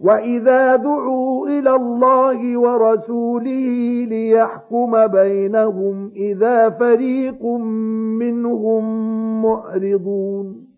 وَإِذَا دُعُوا إِلَى اللَّهِ وَرَسُولِهِ لِيَحْكُمَ بَيْنَهُمْ إِذَا فَرِيقٌ مِّنْهُم مُّعْرِضُونَ